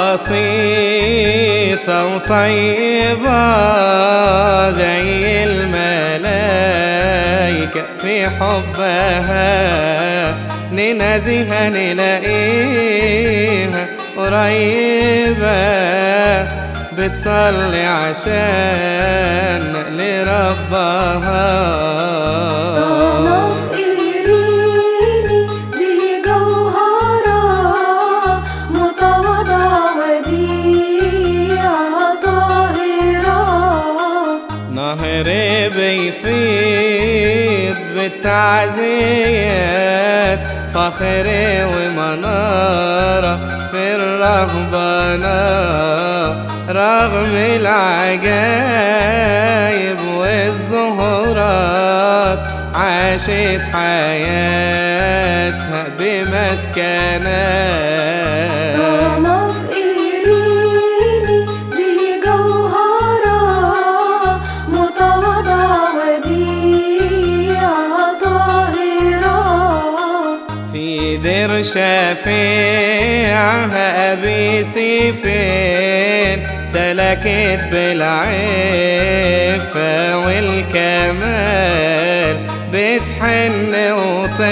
بسيطة وطيبة زي الملايكة في حبها نناديها نلاقيها قريبة. بتصلي عشان لربها. بيفيض بالتعزيات فخر ومنارة في الرهبنة رغم العجايب والزهورات عاشت حياتها بمسكنات شفيعها أبي سيفين سلكت بالعفة والكمال. بتحن وتعطف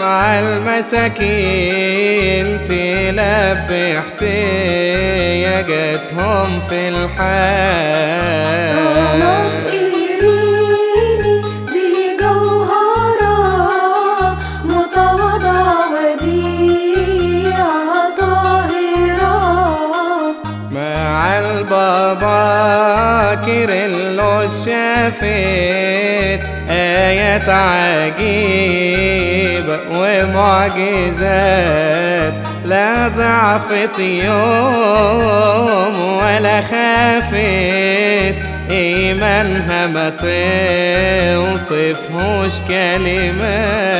على المساكين تلبي احتياجاتهم في الحال. مع البابا كيرلو شافت آيات عجيبة ومعجزات. لا ضعفت يوم ولا خافت إيمانها ما توصفهوش كلمات.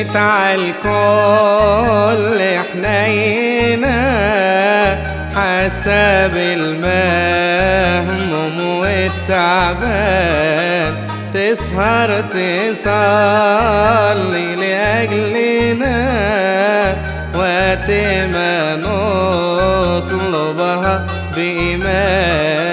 متع الكل حنينة حسب المهموم والتعبان. تسهر تصلي لأجلنا وقت ما نطلبها بإيمان.